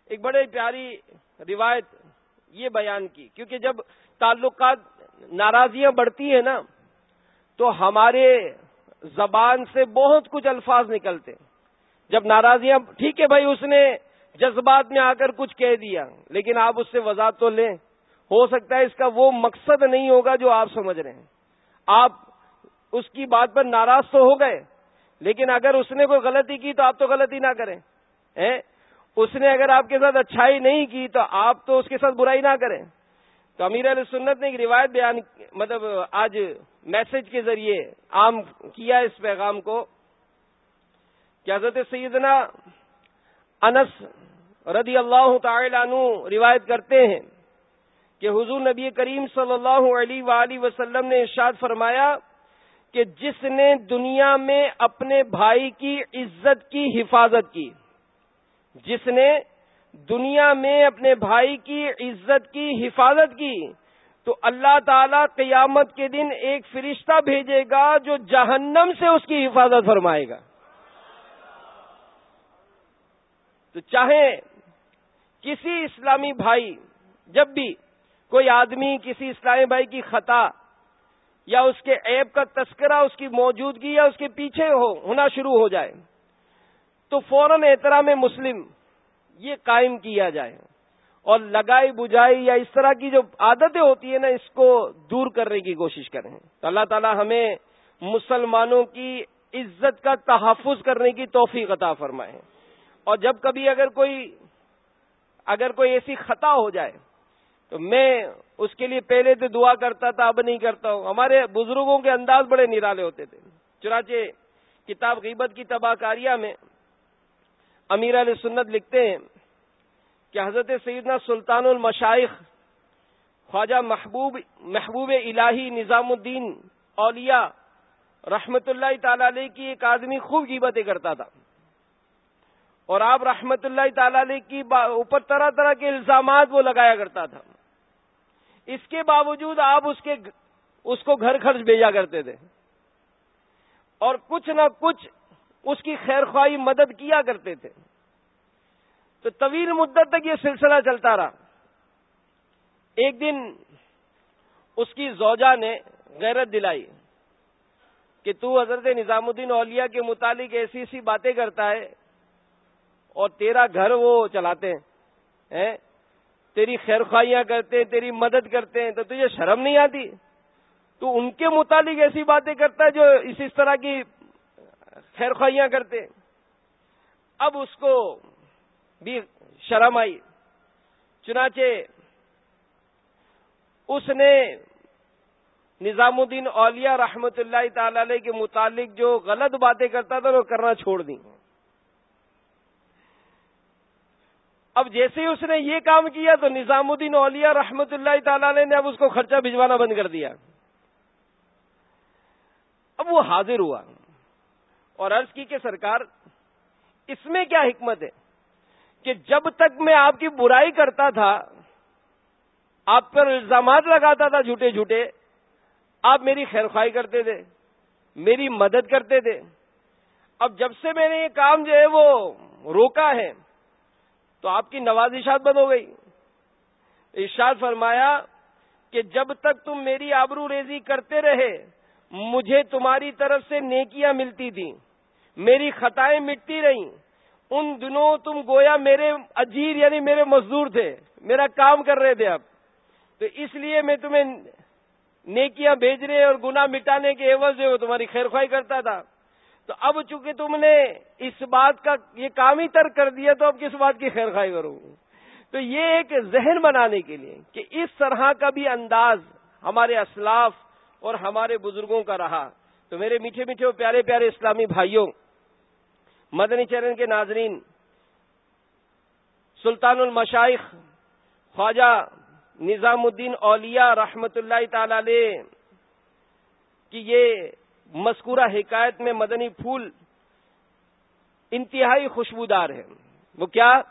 ایک بڑے پیاری روایت یہ بیان کی، کیونکہ جب تعلقات ناراضیاں بڑھتی ہیں نا، تو ہمارے زبان سے بہت کچھ الفاظ نکلتے جب ناراضیاں، ٹھیک ہے بھائی، اس نے جذبات میں آ کر کچھ کہہ دیا، لیکن آپ اس سے وضاحت تو لیں۔ ہو سکتا ہے اس کا وہ مقصد نہیں ہوگا جو آپ سمجھ رہے ہیں۔ آپ اس کی بات پر ناراض تو ہو گئے، لیکن اگر اس نے کوئی غلطی کی تو آپ تو غلطی نہ کریں اس نے اگر آپ کے ساتھ اچھائی نہیں کی تو آپ تو اس کے ساتھ برائی نہ کریں۔ تو امیر علیہ سنت نے ایک روایت بیان مطلب آج میسج کے ذریعے عام کیا اس پیغام کو۔ کہ حضرت سیدنا انس رضی اللہ تعالی عنہ روایت کرتے ہیں کہ حضور نبی کریم صلی اللہ علیہ وآلہ وسلم نے ارشاد فرمایا کہ جس نے دنیا میں اپنے بھائی کی عزت کی حفاظت کی، جس نے دنیا میں اپنے بھائی کی عزت کی حفاظت کی، تو اللہ تعالی قیامت کے دن ایک فرشتہ بھیجے گا جو جہنم سے اس کی حفاظت فرمائے گا۔ تو چاہے کسی اسلامی بھائی، جب بھی کوئی آدمی کسی اسلامی بھائی کی خطا یا اس کے عیب کا تذکرہ، اس کی موجودگی یا اس کے پیچھے ہو، ہونا شروع ہو جائے۔ تو فوراً احترام مسلم یہ قائم کیا جائے۔ اور لگائی بجائی یا اس طرح کی جو عادتیں ہوتی ہیں نا، اس کو دور کرنے کی کوشش کریں۔ تو اللہ تعالی ہمیں مسلمانوں کی عزت کا تحفظ کرنے کی توفیق عطا فرمائے۔ اور جب کبھی اگر کوئی اگر کوئی ایسی خطا ہو جائے، تو میں اس کے لیے پہلے تو دعا کرتا تھا، اب نہیں کرتا ہوں۔ ہمارے بزرگوں کے انداز بڑے نرالے ہوتے تھے۔ چنانچہ کتاب غیبت کی تباہ کاریہ میں امیر علیہ سنت لکھتے ہیں کہ حضرت سیدنا سلطان المشائخ خواجہ محبوب محبوب الہی نظام الدین اولیاء رحمت اللہ تعالی علیہ کی ایک آدمی خوب قیمتیں کرتا تھا۔ اور آپ رحمت اللہ تعالی علیہ کی اوپر طرح طرح کے الزامات وہ لگایا کرتا تھا۔ اس کے باوجود آپ اس کے اس کو گھر خرچ بھیجا کرتے تھے۔ اور کچھ نہ کچھ اس کی خیر خواہی مدد کیا کرتے تھے۔ تو طویل مدت تک یہ سلسلہ چلتا رہا۔ ایک دن اس کی زوجہ نے غیرت دلائی کہ تو حضرت نظام الدین اولیاء کے متعلق ایسی ایسی باتیں کرتا ہے اور تیرا گھر وہ چلاتے ہیں؟ تیری خیر خواہیاں کرتے ہیں، تیری مدد کرتے ہیں، تو تجھے شرم نہیں آتی؟ تو ان کے متعلق ایسی باتیں کرتا ہے جو اس اس طرح کی خیر خواہیاں کرتے ہیں۔ اب اس کو بھی شرم آئی۔ چنانچہ اس نے نظام الدین اولیاء رحمت اللہ تعالی علیہ کے متعلق جو غلط باتیں کرتا تھا، وہ کرنا چھوڑ دی اب جیسے ہی اس نے یہ کام کیا تو نظام الدین اولیاء رحمت اللہ تعالی نے اب اس کو خرچہ بھجوانا بند کر دیا۔ اب وہ حاضر ہوا اور عرض کی کہ سرکار، اس میں کیا حکمت ہے کہ جب تک میں آپ کی برائی کرتا تھا، آپ پر الزامات لگاتا تھا جھوٹے جھوٹے، آپ میری خیر خواہی کرتے تھے، میری مدد کرتے تھے۔ اب جب سے میں نے یہ کام جو ہے وہ روکا ہے تو آپ کی نوازشات بند ہو گئی۔ ارشاد فرمایا کہ جب تک تم میری آبرو ریزی کرتے رہے، مجھے تمہاری طرف سے نیکیاں ملتی تھیں، میری خطائیں مٹتی رہیں۔ ان دنوں تم گویا میرے اجیر یعنی میرے مزدور تھے، میرا کام کر رہے تھے اب تو اس لیے میں تمہیں نیکیاں بھیجنے اور گنا مٹانے کے عوض جو تمہاری خیر خواہ کرتا تھا۔ تو اب چونکہ تم نے اس بات کا یہ کام ہی ترک کر دیا تو اب کس بات کی خیر خواہ کروں تو یہ ایک ذہن بنانے کے لیے کہ اس طرح کا بھی انداز ہمارے اسلاف اور ہمارے بزرگوں کا رہا۔ تو میرے میٹھے میٹھے پیارے پیارے اسلامی بھائیوں، مدنی چرن کے ناظرین، سلطان المشائخ خواجہ نظام الدین اولیاء رحمت اللہ تعالی علیہ کی یہ مذکورہ حکایت میں مدنی پھول انتہائی خوشبودار ہے وہ کیا؟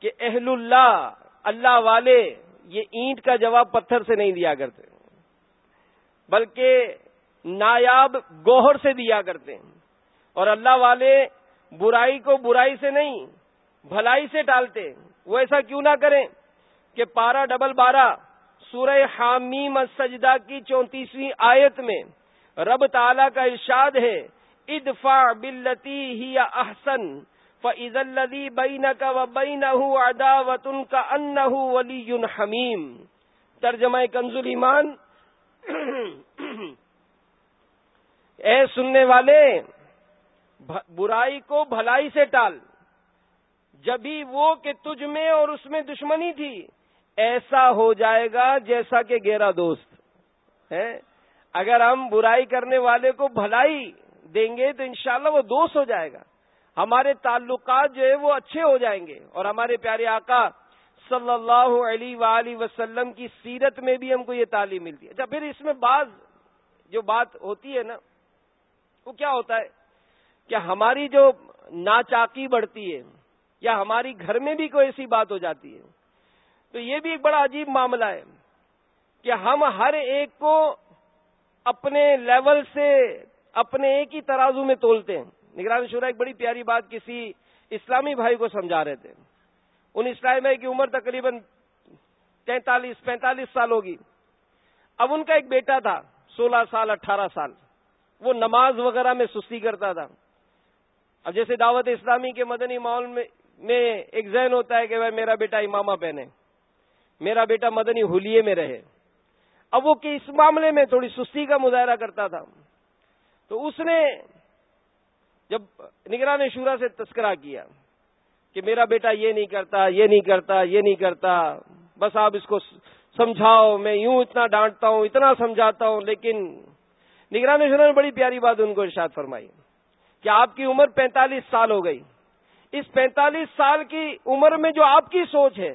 کہ اہل اللہ اللہ والے یہ اینٹ کا جواب پتھر سے نہیں دیا کرتے۔ بلکہ نایاب گوہر سے دیا کرتے ہیں۔ اور اللہ والے برائی کو برائی سے نہیں، بھلائی سے ٹالتے وہ ایسا کیوں نہ کریں کہ پارا ڈبل بارہ سورہ حامیم السجدہ کی چونتیسویں آیت میں رب تعالی کا ارشاد ہے ادفا بلتی ہی احسن فعز الدی بین کا و بین ادا وطن کا ان ولی حمیم ترجمہ کنزل ایمان۔ اے سننے والے برائی کو بھلائی سے ٹال۔ جبھی وہ کہ تجھ میں اور اس میں دشمنی تھی، ایسا ہو جائے گا جیسا کہ گیرا دوست۔ ہے اگر ہم برائی کرنے والے کو بھلائی دیں گے تو انشاءاللہ وہ دوست ہو جائے گا۔ ہمارے تعلقات جو ہے وہ اچھے ہو جائیں گے۔ اور ہمارے پیارے آقا صلی اللہ علیہ وآلہ وسلم کی سیرت میں بھی ہم کو یہ تعلیم ملتی ہے۔ اچھا پھر اس میں بعض جو بات ہوتی ہے نا، وہ کیا ہوتا ہے؟ کہ ہماری جو ناچاکی بڑھتی ہے، یا ہماری گھر میں بھی کوئی ایسی بات ہو جاتی ہے؟ تو یہ بھی ایک بڑا عجیب معاملہ ہے کہ ہم ہر ایک کو اپنے لیول سے اپنے ایک ہی ترازو میں تولتے ہیں۔ نگران شورا ایک بڑی پیاری بات کسی اسلامی بھائی کو سمجھا رہے تھے۔ ان اسلامی بھائی کی عمر تقریباً تینتالیس، پینتالیس سال ہوگی۔ اب ان کا ایک بیٹا تھا، سولہ سال، اٹھارہ سال۔ وہ نماز وغیرہ میں سستی کرتا تھا۔ اب جیسے دعوت اسلامی کے مدنی ماحول میں ایک ذہن ہوتا ہے کہ بھائی میرا بیٹا امامہ پہنے۔ میرا بیٹا مدنی ہولیے میں رہے۔ اب وہ کہ اس معاملے میں تھوڑی سستی کا مظاہرہ کرتا تھا۔ تو اس نے جب نگران شورا سے تذکرہ کیا کہ میرا بیٹا یہ نہیں کرتا، یہ نہیں کرتا، یہ نہیں کرتا، بس آپ اس کو سمجھاؤ، میں یوں اتنا ڈانٹتا ہوں، اتنا سمجھاتا ہوں، لیکن نگران شورا نے بڑی پیاری بات ان کو ارشاد فرمائی کہ آپ کی عمر پینتالیس سال ہو گئی۔ اس پینتالیس سال کی عمر میں جو آپ کی سوچ ہے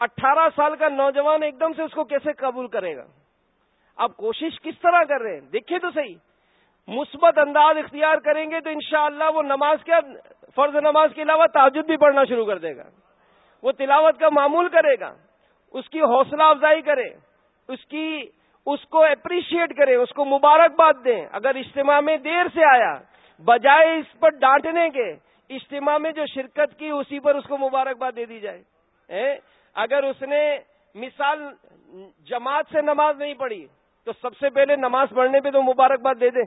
اٹھارہ سال کا نوجوان ایک دم سے اس کو کیسے قبول کرے گا؟ آپ کوشش کس طرح کر رہے ہیں؟ دیکھیں تو صحیح۔ مثبت انداز اختیار کریں گے تو انشاءاللہ وہ نماز کیا، فرض نماز کے علاوہ تعجد بھی پڑھنا شروع کر دے گا۔ وہ تلاوت کا معمول کرے گا، اس کی حوصلہ افزائی کرے، اس کی، اس کو اپریشیٹ کرے، اس کو مبارکباد دیں اگر اجتماع میں دیر سے آیا، بجائے اس پر ڈانٹنے کے، اجتماع میں جو شرکت کی، اسی پر اس کو مبارکباد دے دی جائے۔ اگر اس نے مثال جماعت سے نماز نہیں پڑھی، تو سب سے پہلے نماز پڑھنے پہ تو مبارکباد دے دیں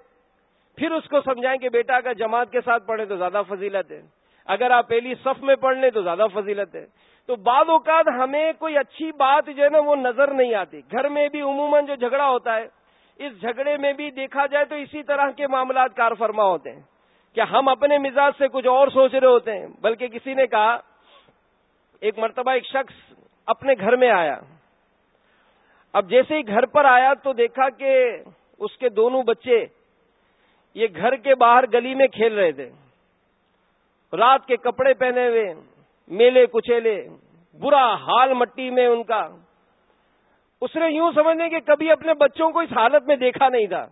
پھر اس کو سمجھائیں کہ بیٹا، اگر جماعت کے ساتھ پڑھیں تو زیادہ فضیلت ہے۔ اگر آپ پہلی صف میں پڑھ لیں تو زیادہ فضیلت ہے۔ تو بعض اوقات ہمیں کوئی اچھی بات جو ہے نا وہ نظر نہیں آتی۔ گھر میں بھی عموماً جو جھگڑا ہوتا ہے، اس جھگڑے میں بھی دیکھا جائے تو اسی طرح کے معاملات کار فرما ہوتے ہیں۔ کہ ہم اپنے مزاج سے کچھ اور سوچ رہے ہوتے ہیں، بلکہ کسی نے کہا ایک مرتبہ ایک شخص اپنے گھر میں آیا۔ اب جیسے ہی گھر پر آیا تو دیکھا کہ اس کے دونوں بچے یہ گھر کے باہر گلی میں کھیل رہے تھے۔ رات کے کپڑے پہنے ہوئے، میلے کچیلے، برا حال مٹی میں ان کا۔ اس نے یوں سمجھنے کہ کبھی اپنے بچوں کو اس حالت میں دیکھا نہیں تھا۔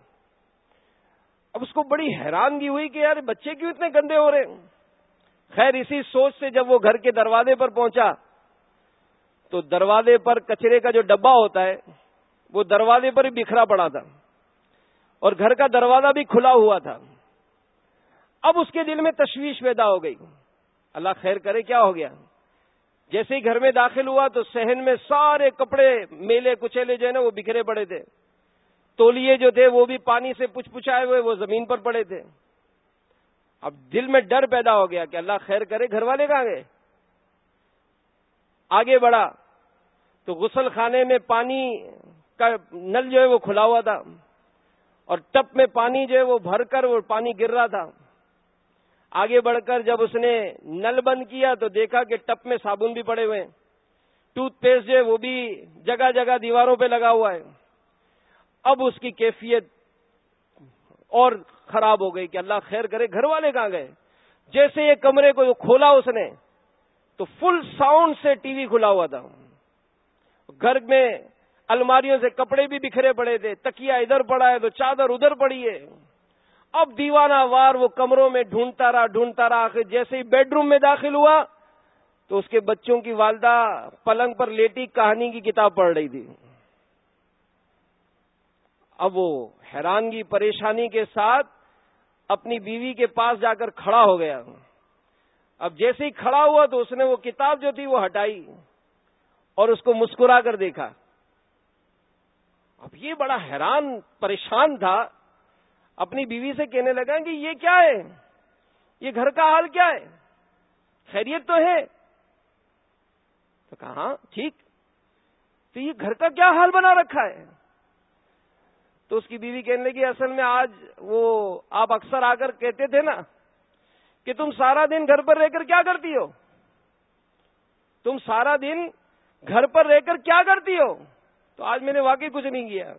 اب اس کو بڑی حیرانگی ہوئی کہ یار بچے کیوں اتنے گندے ہو رہے خیر، اسی سوچ سے جب وہ گھر کے دروازے پر پہنچا، تو دروازے پر کچرے کا جو ڈبا ہوتا ہے، وہ دروازے پر ہی بکھرا پڑا تھا۔ اور گھر کا دروازہ بھی کھلا ہوا تھا۔ اب اس کے دل میں تشویش پیدا ہو گئی۔ اللہ خیر کرے، کیا ہو گیا؟ جیسے ہی گھر میں داخل ہوا، تو سہن میں سارے کپڑے، میلے کچیلے جو ہے نا، وہ بکھرے پڑے تھے۔ تولیے جو تھے، وہ بھی پانی سے پچھ پچھائے ہوئے، وہ زمین پر پڑے تھے۔ اب دل میں ڈر پیدا ہو گیا کہ اللہ خیر کرے، گھر والے کہاں گئے؟ آگے بڑھا تو غسل خانے میں پانی کا نل جو ہے وہ کھلا ہوا تھا اور ٹپ میں پانی جو ہے وہ بھر کر وہ پانی گر رہا تھا۔ آگے بڑھ کر جب اس نے نل بند کیا تو دیکھا کہ ٹپ میں صابن بھی پڑے ہوئے ہیں۔ ٹوتھ پیسٹ جو ہے وہ بھی جگہ جگہ دیواروں پہ لگا ہوا ہے۔ اب اس کی کیفیت اور خراب ہو گئی کہ اللہ خیر کرے، گھر والے کہاں گئے؟ جیسے یہ کمرے کو کھولا اس نے، تو فل ساؤنڈ سے ٹی وی کھلا ہوا تھا۔ گھر میں الماریوں سے کپڑے بھی بکھرے پڑے تھے تکیا ادھر پڑا ہے، تو چادر ادھر پڑی ہے۔ اب دیوانہ وار وہ کمروں میں ڈھونڈتا رہا ڈھونڈتا رہا، آخر جیسے ہی بیڈ روم میں داخل ہوا، تو اس کے بچوں کی والدہ پلنگ پر لیٹی کہانی کی کتاب پڑھ رہی تھی۔ اب وہ حیرانگی پریشانی کے ساتھ اپنی بیوی کے پاس جا کر کھڑا ہو گیا۔ اب جیسے ہی کھڑا ہوا تو اس نے وہ کتاب جو تھی وہ ہٹائی اور اس کو مسکرا کر دیکھا۔ اب یہ بڑا حیران پریشان تھا۔ اپنی بیوی سے کہنے لگا کہ یہ کیا ہے؟ یہ گھر کا حال کیا ہے؟ خیریت تو ہے؟ تو کہا ہاں، ٹھیک۔ تو یہ گھر کا کیا حال بنا رکھا ہے؟ تو اس کی بیوی کہنے لگی، اصل میں آج وہ، آپ اکثر آ کر کہتے تھے نا کہ تم سارا دن گھر پر رہ کر کیا کرتی ہو؟ تم سارا دن گھر پر رہ کر کیا کرتی ہو؟ تو آج میں نے واقعی کچھ نہیں کیا۔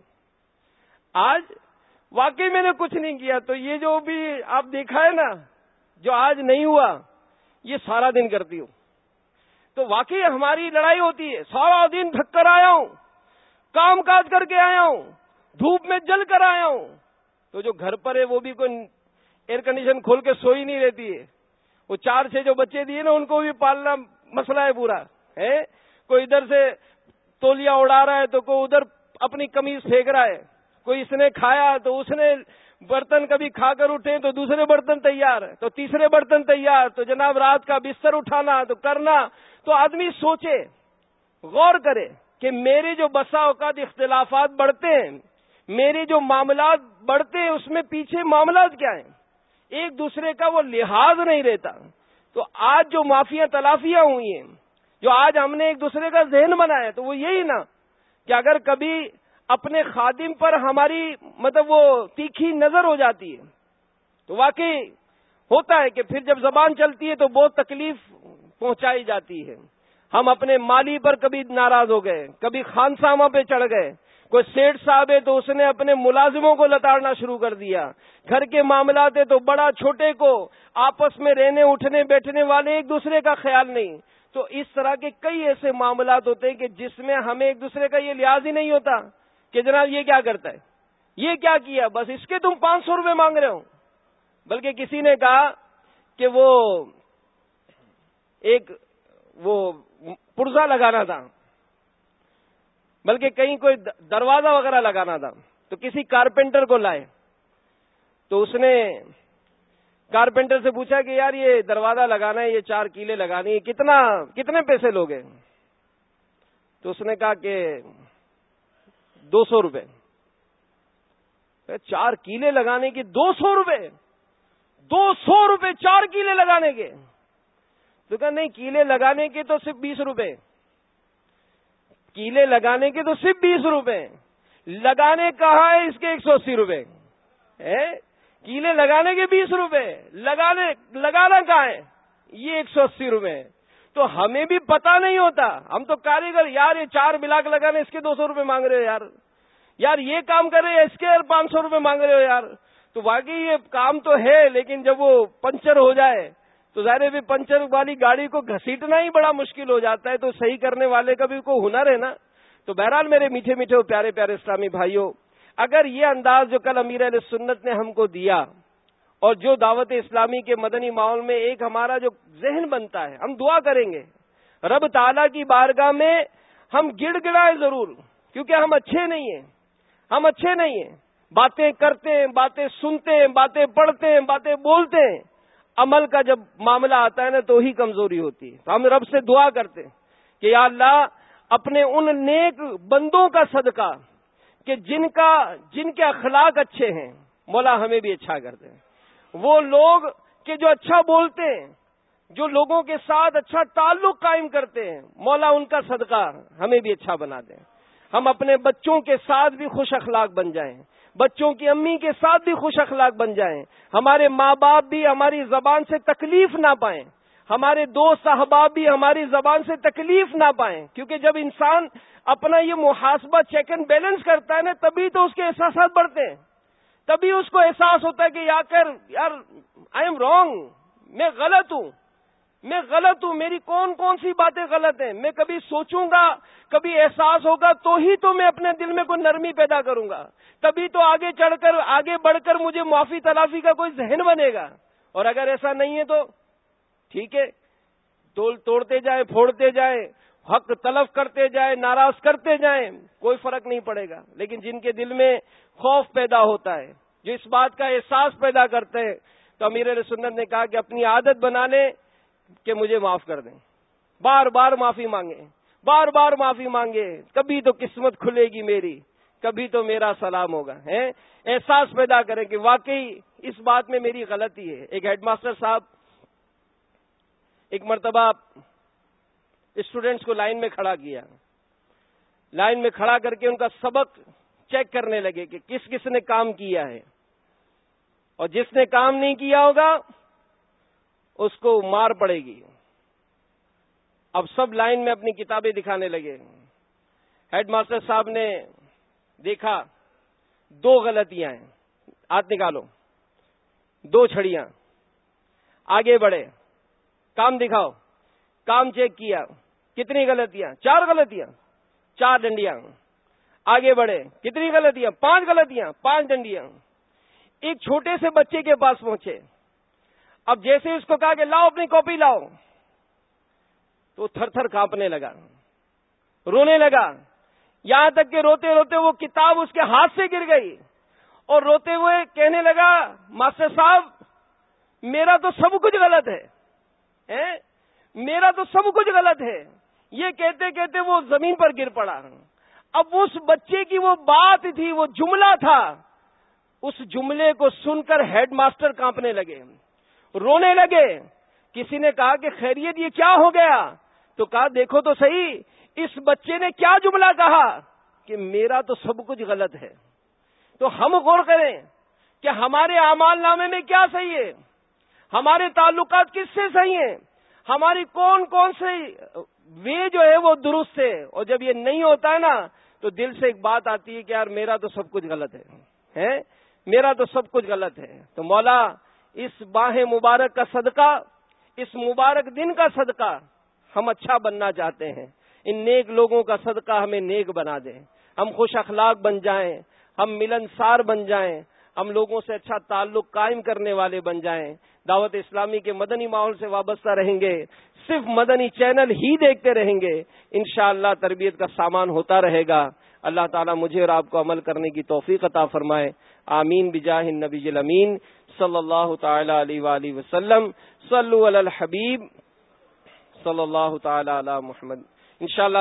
آج واقعی میں نے کچھ نہیں کیا۔ تو یہ جو بھی آپ دیکھا ہے نا، جو آج نہیں ہوا، یہ سارا دن کرتی ہوں۔ تو واقعی ہماری لڑائی ہوتی ہے۔ سارا دن تھک کر آیا ہوں، کام کاج کر کے آیا ہوں۔ دھوپ میں جل کر آیا ہوں۔ تو جو گھر پر ہے وہ بھی کوئی ایئر کنڈیشن کھول کے سوئی نہیں رہتی ہے۔ وہ چار چھ جو بچے دیے نا، ان کو بھی پالنا مسئلہ ہے پورا۔ ہے؟ کوئی ادھر سے تولیا اڑا رہا ہے تو کوئی ادھر اپنی کمیز پھینک رہا ہے۔ کوئی اس نے کھایا تو اس نے برتن کبھی کھا کر اٹھے تو دوسرے برتن تیار۔ تو تیسرے برتن تیار۔ تو جناب رات کا بستر اٹھانا تو کرنا۔ تو آدمی سوچے، غور کرے کہ میرے جو بسا اوقات اختلافات بڑھتے ہیں میرے جو معاملات بڑھتے ہیں، اس میں پیچھے معاملات کیا ہیں؟ ایک دوسرے کا وہ لحاظ نہیں رہتا۔ تو آج جو معافیاں تلافیاں ہوئی ہیں، جو آج ہم نے ایک دوسرے کا ذہن بنایا، تو وہ یہی نا کہ اگر کبھی اپنے خادم پر ہماری مطلب وہ تیکھی نظر ہو جاتی ہے، تو واقعی ہوتا ہے کہ پھر جب زبان چلتی ہے تو بہت تکلیف پہنچائی جاتی ہے۔ ہم اپنے مالی پر کبھی ناراض ہو گئے، کبھی خانسامہ پہ چڑھ گئے کوئی سیٹ صاحب ہے تو اس نے اپنے ملازموں کو لتاڑنا شروع کر دیا۔ گھر کے معاملات ہے تو بڑا چھوٹے کو آپس میں رہنے، اٹھنے، بیٹھنے والے ایک دوسرے کا خیال نہیں۔ تو اس طرح کے کئی ایسے معاملات ہوتے ہیں کہ جس میں ہمیں ایک دوسرے کا یہ لحاظ ہی نہیں ہوتا کہ جناب یہ کیا کرتا ہے۔ یہ کیا کیا؟ بس اس کے تم پانچ سو روپے مانگ رہے ہو۔ بلکہ کسی نے کہا کہ وہ ایک وہ پرزا لگانا تھا۔ بلکہ کہیں کوئی دروازہ وغیرہ لگانا تھا، تو کسی کارپینٹر کو لائے۔ تو اس نے کارپینٹر سے پوچھا کہ یار یہ دروازہ لگانا ہے، یہ چار کیلے لگانے کتنا، کتنے پیسے لوگے؟ تو اس نے کہا کہ دو سو روپے۔ چار کیلے لگانے کے دو سو روپے؟ دو سو روپے چار کیلے لگانے کے۔ تو کہا نہیں، کیلے لگانے کے تو صرف بیس روپے۔ کیلے لگانے کے تو صرف بیس روپے لگانے کہا ہے اس کے ایک سو اسی روپے۔ کیلے لگانے کے بیس روپے۔ لگانے، لگانا کہاں ہے یہ ایک سو اسی روپے تو ہمیں بھی پتا نہیں ہوتا۔ ہم تو کاریگر، یار، یہ چار بلاک لگانے، اس کے دو سو روپے مانگ رہے ہو یار۔ یار، یہ کام کر رہے اس کے یار پانچ سو روپے مانگ رہے ہو یار۔ تو باقی یہ کام تو ہے، لیکن جب وہ پنچر ہو جائے تو ظاہر بھی پنچر والی گاڑی کو گھسیٹنا ہی بڑا مشکل ہو جاتا ہے، تو صحیح کرنے والے کا بھی کوئی ہنر ہے نا؟ تو بہرحال میرے میٹھے میٹھے پیارے پیارے اسلامی بھائیوں، اگر یہ انداز جو کل امیر علیہ سنت نے ہم کو دیا اور جو دعوت اسلامی کے مدنی ماحول میں ایک ہمارا جو ذہن بنتا ہے، ہم دعا کریں گے، رب تعالی کی بارگاہ میں ہم گڑ گڑائیں ضرور، کیونکہ ہم اچھے نہیں ہیں، ہم اچھے نہیں ہیں۔ باتیں کرتے ہیں، باتیں سنتے ہیں، باتیں پڑھتے ہیں، باتیں بولتے ہیں عمل کا جب معاملہ آتا ہے نا تو ہی کمزوری ہوتی ہے تو ہم رب سے دعا کرتے ہیں کہ یا اللہ اپنے ان نیک بندوں کا صدقہ کہ جن کا جن کے اخلاق اچھے ہیں، مولا ہمیں بھی اچھا کر دیں وہ لوگ کہ جو اچھا بولتے ہیں، جو لوگوں کے ساتھ اچھا تعلق قائم کرتے ہیں، مولا ان کا صدقہ ہمیں بھی اچھا بنا دیں ہم اپنے بچوں کے ساتھ بھی خوش اخلاق بن جائیں۔ بچوں کی امی کے ساتھ بھی خوش اخلاق بن جائیں۔ ہمارے ماں باپ بھی ہماری زبان سے تکلیف نہ پائیں۔ ہمارے دوست احباب بھی ہماری زبان سے تکلیف نہ پائیں۔ کیونکہ جب انسان اپنا یہ محاسبہ چیک اینڈ بیلنس کرتا ہے نا، تبھی تو اس کے احساسات بڑھتے ہیں۔ تبھی اس کو احساس ہوتا ہے کہ یا کر، یار آئی ایم رانگ میں غلط ہوں۔ میں غلط ہوں، میری کون کون سی باتیں غلط ہیں؟ میں کبھی سوچوں گا، کبھی احساس ہوگا، تو ہی تو میں اپنے دل میں کوئی نرمی پیدا کروں گا۔ تبھی تو آگے چڑھ کر، آگے بڑھ کر مجھے معافی تلافی کا کوئی ذہن بنے گا۔ اور اگر ایسا نہیں ہے تو ٹھیک ہے توڑتے جائیں پھوڑتے جائیں حق تلف کرتے جائیں ناراض کرتے جائیں کوئی فرق نہیں پڑے گا۔ لیکن جن کے دل میں خوف پیدا ہوتا ہے، جو اس بات کا احساس پیدا کرتے ہیں، تو امیر علیہ سنت نے کہا کہ اپنی عادت بنا لیں کہ مجھے معاف کر دیں۔ بار بار معافی مانگے بار بار معافی مانگے کبھی تو قسمت کھلے گی میری۔ کبھی تو میرا سلام ہوگا ہے احساس پیدا کریں کہ واقعی اس بات میں میری غلطی ہے۔ ایک ہیڈ ماسٹر صاحب ایک مرتبہ اسٹوڈینٹس کو لائن میں کھڑا کیا۔ لائن میں کھڑا کر کے ان کا سبق چیک کرنے لگے کہ کس کس نے کام کیا ہے۔ اور جس نے کام نہیں کیا ہوگا اس کو مار پڑے گی۔ اب سب لائن میں اپنی کتابیں دکھانے لگے۔ ہیڈ ماسٹر صاحب نے دیکھا، دو غلطیاں ہیں۔ ہاتھ نکالو۔ دو چھڑیاں۔ آگے بڑھے۔ کام دکھاؤ۔ کام چیک کیا۔ کتنی غلطیاں؟ چار غلطیاں۔ چار ڈنڈیاں۔ آگے بڑھے۔ کتنی غلطیاں؟ پانچ غلطیاں۔ پانچ ڈنڈیاں۔ ایک چھوٹے سے بچے کے پاس پہنچے۔ اب جیسے اس کو کہا کہ لاؤ اپنی کاپی لاؤ، تو تھر تھر کانپنے لگا، رونے لگا۔ یہاں تک کہ روتے روتے وہ کتاب اس کے ہاتھ سے گر گئی اور روتے ہوئے کہنے لگا، ماسٹر صاحب، میرا تو سب کچھ غلط ہے میرا تو سب کچھ غلط ہے۔ یہ کہتے کہتے وہ زمین پر گر پڑا۔ اب اس بچے کی وہ بات تھی، وہ جملہ تھا۔ اس جملے کو سن کر ہیڈ ماسٹر کانپنے لگے۔ رونے لگے۔ کسی نے کہا کہ خیریت یہ کیا ہو گیا؟ تو کہا، دیکھو تو صحیح، اس بچے نے کیا جملہ کہا کہ میرا تو سب کچھ غلط ہے۔ تو ہم غور کریں کہ ہمارے اعمال نامے میں کیا صحیح ہے؟ ہمارے تعلقات کس سے صحیح ہیں؟ ہماری کون کون سے وے جو ہے وہ درست ہے؟ اور جب یہ نہیں ہوتا ہے نا، تو دل سے ایک بات آتی ہے کہ یار، میرا تو سب کچھ غلط ہے۔ میرا تو سب کچھ غلط ہے۔ تو مولا اس باہ مبارک کا صدقہ، اس مبارک دن کا صدقہ ہم اچھا بننا چاہتے ہیں۔ ان نیک لوگوں کا صدقہ ہمیں نیک بنا دیں۔ ہم خوش اخلاق بن جائیں، ہم ملنسار بن جائیں، ہم لوگوں سے اچھا تعلق قائم کرنے والے بن جائیں۔ دعوت اسلامی کے مدنی ماحول سے وابستہ رہیں گے، صرف مدنی چینل ہی دیکھتے رہیں گے۔ انشاءاللہ اللہ تربیت کا سامان ہوتا رہے گا۔ اللہ تعالیٰ مجھے اور آپ کو عمل کرنے کی توفیق عطا فرمائے۔ آمین۔ بجاہ نبی الامین صلی اللہ تعالی علیہ وآلہ وسلم۔ صلو علی الحبیب صلی اللہ تعالی علی محمد۔ انشاءاللہ